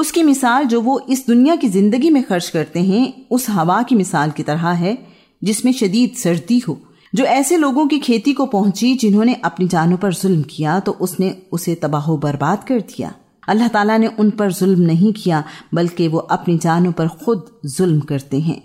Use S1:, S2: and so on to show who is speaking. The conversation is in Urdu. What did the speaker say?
S1: اس کی مثال جو وہ اس دنیا کی زندگی میں خرچ کرتے ہیں، اس ہوا کی مثال کی طرح ہے، جس میں شدید سردی ہو۔ جو ایسے لوگوں کی کھیتی کو پہنچی جنہوں نے اپنی جانوں پر ظلم کیا، تو اس نے اسے تباہ و برباد کر دیا۔ اللہ تعالیٰ نے ان پر ظلم نہیں کیا، بلکہ وہ اپنی جانوں پر خود ظلم کرتے ہیں۔